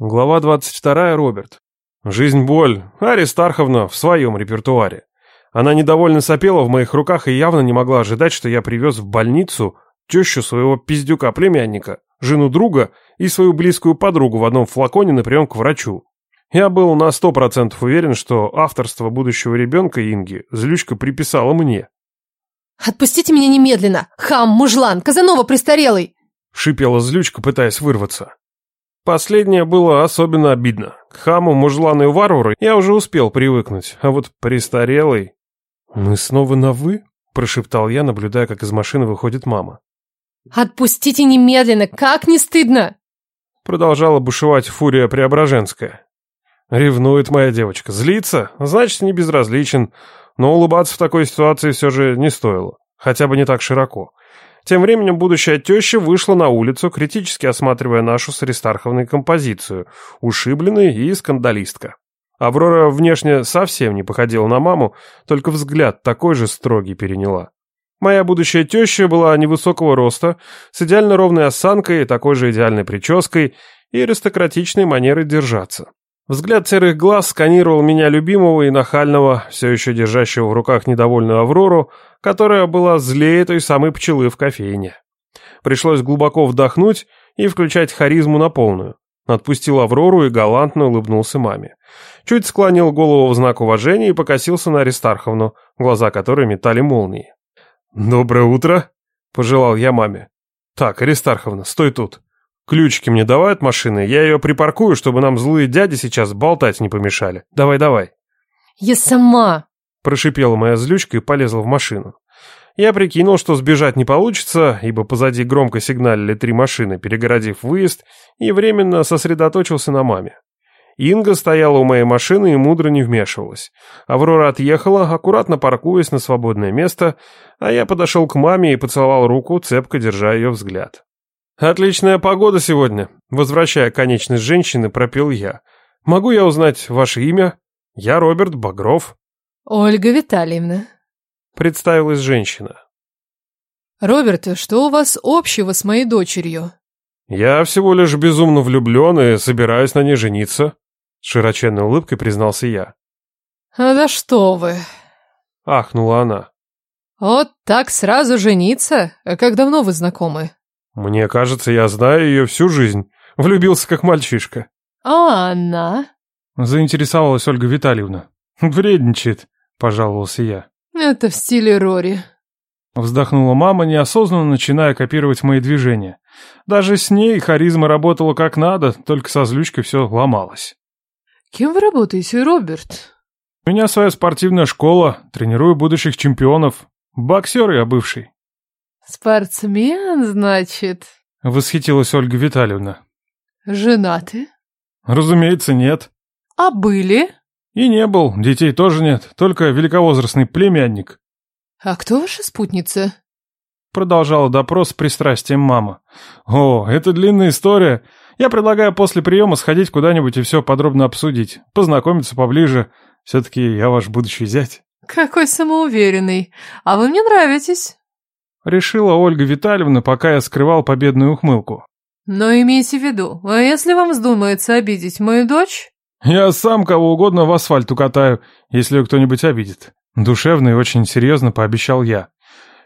Глава 22. Роберт. Жизнь-боль. Ари Старховна в своем репертуаре. Она недовольно сопела в моих руках и явно не могла ожидать, что я привез в больницу тещу своего пиздюка-племянника, жену друга и свою близкую подругу в одном флаконе на прием к врачу. Я был на сто процентов уверен, что авторство будущего ребенка Инги Злючка приписала мне. «Отпустите меня немедленно! Хам, мужлан, Казанова престарелый!» Шипела Злючка, пытаясь вырваться. Последнее было особенно обидно. К хаму, мужлану и варвару я уже успел привыкнуть, а вот престарелый... «Мы снова на «вы»?» – прошептал я, наблюдая, как из машины выходит мама. «Отпустите немедленно! Как не стыдно!» Продолжала бушевать фурия Преображенская. Ревнует моя девочка. Злится? Значит, не безразличен. Но улыбаться в такой ситуации все же не стоило. Хотя бы не так широко. Тем временем будущая теща вышла на улицу, критически осматривая нашу с Аристарховной композицию, ушибленная и скандалистка. Аврора внешне совсем не походила на маму, только взгляд такой же строгий переняла. Моя будущая теща была невысокого роста, с идеально ровной осанкой, такой же идеальной прической и аристократичной манерой держаться. Взгляд серых глаз сканировал меня любимого и нахального, все еще держащего в руках недовольную Аврору, которая была злее той самой пчелы в кофейне. Пришлось глубоко вдохнуть и включать харизму на полную. Отпустил Аврору и галантно улыбнулся маме. Чуть склонил голову в знак уважения и покосился на Аристарховну, глаза которой метали молнии. «Доброе утро!» – пожелал я маме. «Так, Аристарховна, стой тут. Ключики мне давай от машины, я ее припаркую, чтобы нам злые дяди сейчас болтать не помешали. Давай-давай». «Я сама!» – прошипела моя злючка и полезла в машину. Я прикинул, что сбежать не получится, ибо позади громко сигналили три машины, перегородив выезд, и временно сосредоточился на маме. Инга стояла у моей машины и мудро не вмешивалась. Аврора отъехала, аккуратно паркуясь на свободное место, а я подошел к маме и поцеловал руку, цепко держа ее взгляд. «Отличная погода сегодня», — возвращая конечность женщины, пропел я. «Могу я узнать ваше имя? Я Роберт Багров». «Ольга Витальевна», — представилась женщина. «Роберт, что у вас общего с моей дочерью?» «Я всего лишь безумно влюблен и собираюсь на ней жениться», — с широченной улыбкой признался я. «А да что вы!» — ахнула она. «Вот так сразу жениться? А как давно вы знакомы?» «Мне кажется, я знаю ее всю жизнь. Влюбился как мальчишка». «А она?» Заинтересовалась Ольга Витальевна. «Вредничает», — пожаловался я. «Это в стиле Рори». Вздохнула мама, неосознанно начиная копировать мои движения. Даже с ней харизма работала как надо, только со злючкой все ломалось. «Кем вы работаете, Роберт?» «У меня своя спортивная школа, тренирую будущих чемпионов. Боксер я бывший». «Спортсмен, значит?» — восхитилась Ольга Витальевна. «Женаты?» «Разумеется, нет». «А были?» «И не был, детей тоже нет, только великовозрастный племянник». «А кто ваша спутница?» Продолжала допрос с пристрастием мама. «О, это длинная история. Я предлагаю после приема сходить куда-нибудь и все подробно обсудить, познакомиться поближе. Все-таки я ваш будущий зять». «Какой самоуверенный. А вы мне нравитесь». Решила Ольга Витальевна, пока я скрывал победную ухмылку. Но имейте в виду, а если вам вздумается обидеть мою дочь? Я сам кого угодно в асфальт укатаю, если кто-нибудь обидит. Душевно и очень серьезно пообещал я.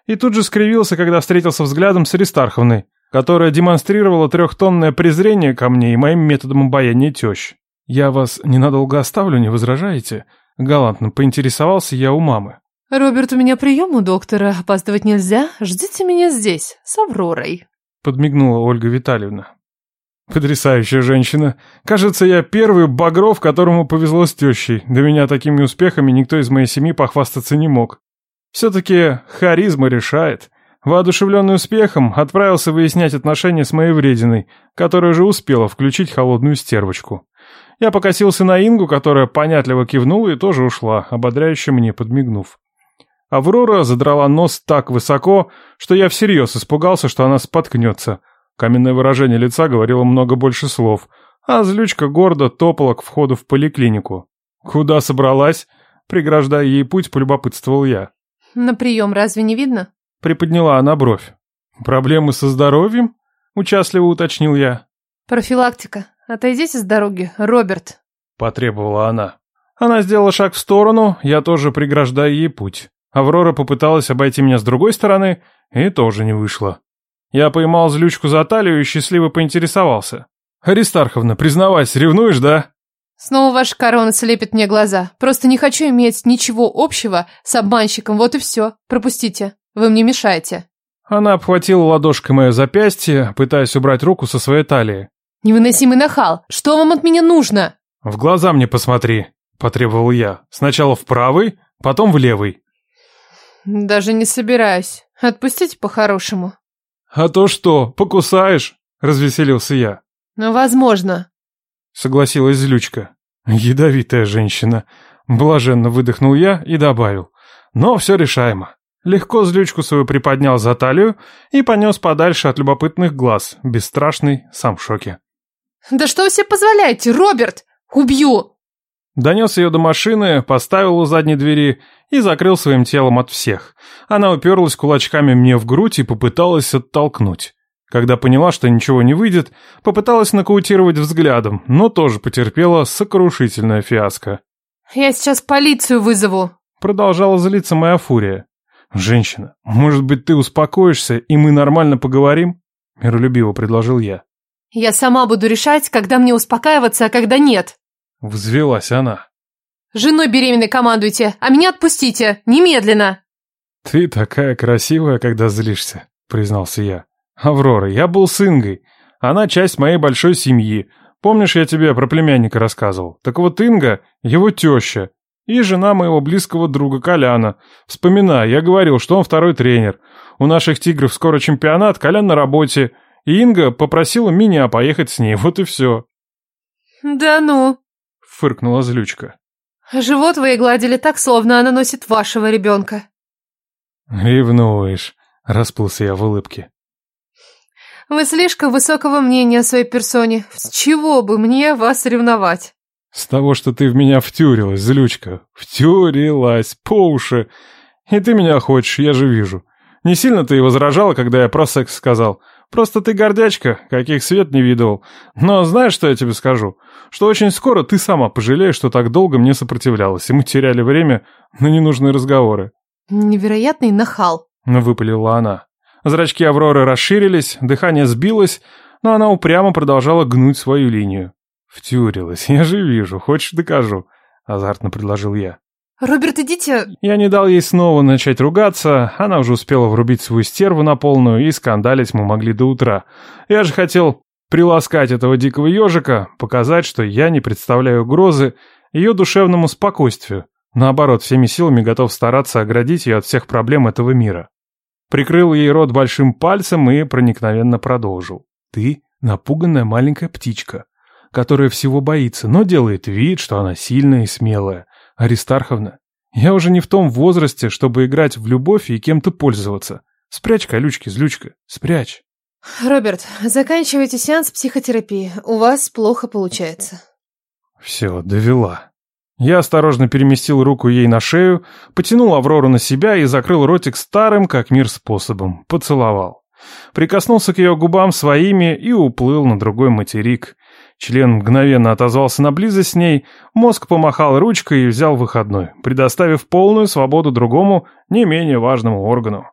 И тут же скривился, когда встретился взглядом с Аристарховной, которая демонстрировала трехтонное презрение ко мне и моим методом обаяния тещ. «Я вас ненадолго оставлю, не возражаете?» Галантно поинтересовался я у мамы. «Роберт, у меня прием у доктора, опаздывать нельзя. Ждите меня здесь, с Авророй», — подмигнула Ольга Витальевна. «Потрясающая женщина. Кажется, я первый Багров, которому повезло с тещей. До меня такими успехами никто из моей семьи похвастаться не мог. Все-таки харизма решает. Воодушевленный успехом, отправился выяснять отношения с моей врединой, которая уже успела включить холодную стервочку. Я покосился на Ингу, которая понятливо кивнула и тоже ушла, ободряюще мне подмигнув. Аврора задрала нос так высоко, что я всерьез испугался, что она споткнется. Каменное выражение лица говорило много больше слов, а злючка гордо топала к входу в поликлинику. «Куда собралась?» Преграждая ей путь, полюбопытствовал я. «На прием разве не видно?» Приподняла она бровь. «Проблемы со здоровьем?» Участливо уточнил я. «Профилактика. Отойдите с дороги, Роберт. Потребовала она. Она сделала шаг в сторону, я тоже преграждаю ей путь. Аврора попыталась обойти меня с другой стороны, и тоже не вышло. Я поймал злючку за талию и счастливо поинтересовался. «Аристарховна, признавайся, ревнуешь, да?» Снова ваша корона слепит мне глаза. Просто не хочу иметь ничего общего с обманщиком, вот и все. Пропустите. Вы мне мешаете. Она обхватила ладошкой мое запястье, пытаясь убрать руку со своей талии. Невыносимый нахал. Что вам от меня нужно? В глаза мне посмотри, потребовал я. Сначала в правый, потом в левый. Даже не собираюсь. Отпустите по-хорошему. А то что, покусаешь? Развеселился я. Ну, возможно согласилась злючка. Ядовитая женщина. Блаженно выдохнул я и добавил. Но все решаемо. Легко злючку свою приподнял за талию и понес подальше от любопытных глаз, бесстрашный, сам в шоке. «Да что вы себе позволяете, Роберт? Убью!» Донес ее до машины, поставил у задней двери и закрыл своим телом от всех. Она уперлась кулачками мне в грудь и попыталась оттолкнуть. Когда поняла, что ничего не выйдет, попыталась нокаутировать взглядом, но тоже потерпела сокрушительное фиаско. «Я сейчас полицию вызову», — продолжала злиться моя фурия. «Женщина, может быть, ты успокоишься, и мы нормально поговорим?» — миролюбиво предложил я. «Я сама буду решать, когда мне успокаиваться, а когда нет», — взвелась она. «Женой беременной командуйте, а меня отпустите, немедленно!» «Ты такая красивая, когда злишься», — признался я. «Аврора, я был с Ингой. Она часть моей большой семьи. Помнишь, я тебе про племянника рассказывал? Так вот Инга — его теща. И жена моего близкого друга Коляна. Вспоминай, я говорил, что он второй тренер. У наших тигров скоро чемпионат, Колян на работе. И Инга попросила меня поехать с ней, вот и все». «Да ну», — фыркнула злючка. «Живот вы гладили так, словно она носит вашего ребенка». «Ревнуешь», — расплылся я в улыбке. Вы слишком высокого мнения о своей персоне. С чего бы мне вас ревновать? С того, что ты в меня втюрилась, злючка. Втюрилась, по уши. И ты меня хочешь, я же вижу. Не сильно ты и возражала, когда я про секс сказал. Просто ты гордячка, каких свет не видывал. Но знаешь, что я тебе скажу? Что очень скоро ты сама пожалеешь, что так долго мне сопротивлялась, и мы теряли время на ненужные разговоры. Невероятный нахал. Выпалила она. Зрачки Авроры расширились, дыхание сбилось, но она упрямо продолжала гнуть свою линию. «Втюрилась, я же вижу, хочешь докажу», — азартно предложил я. «Роберт, идите...» Я не дал ей снова начать ругаться, она уже успела врубить свою стерву на полную, и скандалить мы могли до утра. Я же хотел приласкать этого дикого ежика, показать, что я не представляю угрозы ее душевному спокойствию. Наоборот, всеми силами готов стараться оградить ее от всех проблем этого мира. Прикрыл ей рот большим пальцем и проникновенно продолжил. «Ты напуганная маленькая птичка, которая всего боится, но делает вид, что она сильная и смелая. Аристарховна, я уже не в том возрасте, чтобы играть в любовь и кем-то пользоваться. Спрячь колючки, злючка, спрячь». «Роберт, заканчивайте сеанс психотерапии. У вас плохо получается». «Все, довела». Я осторожно переместил руку ей на шею, потянул Аврору на себя и закрыл ротик старым, как мир, способом. Поцеловал. Прикоснулся к ее губам своими и уплыл на другой материк. Член мгновенно отозвался на близость с ней, мозг помахал ручкой и взял выходной, предоставив полную свободу другому, не менее важному органу.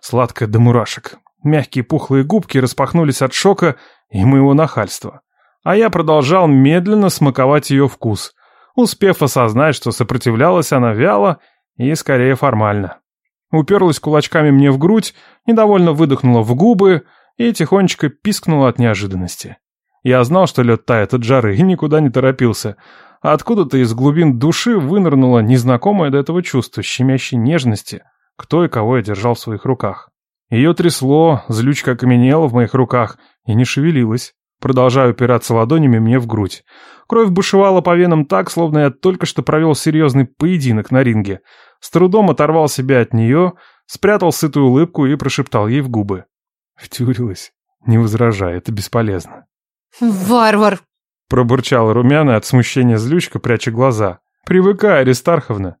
Сладкое до мурашек. Мягкие пухлые губки распахнулись от шока и моего нахальства. А я продолжал медленно смаковать ее вкус — успев осознать, что сопротивлялась она вяло и скорее формально. Уперлась кулачками мне в грудь, недовольно выдохнула в губы и тихонечко пискнула от неожиданности. Я знал, что лед тает от жары, и никуда не торопился. А откуда-то из глубин души вынырнуло незнакомое до этого чувство щемящей нежности кто и кого я держал в своих руках. Ее трясло, злючка окаменела в моих руках и не шевелилась продолжая упираться ладонями мне в грудь. Кровь бушевала по венам так, словно я только что провел серьезный поединок на ринге. С трудом оторвал себя от нее, спрятал сытую улыбку и прошептал ей в губы. Втюрилась. Не возражай, это бесполезно. «Варвар!» Пробурчала румяная от смущения злючка, пряча глаза. «Привыкай, Аристарховна!»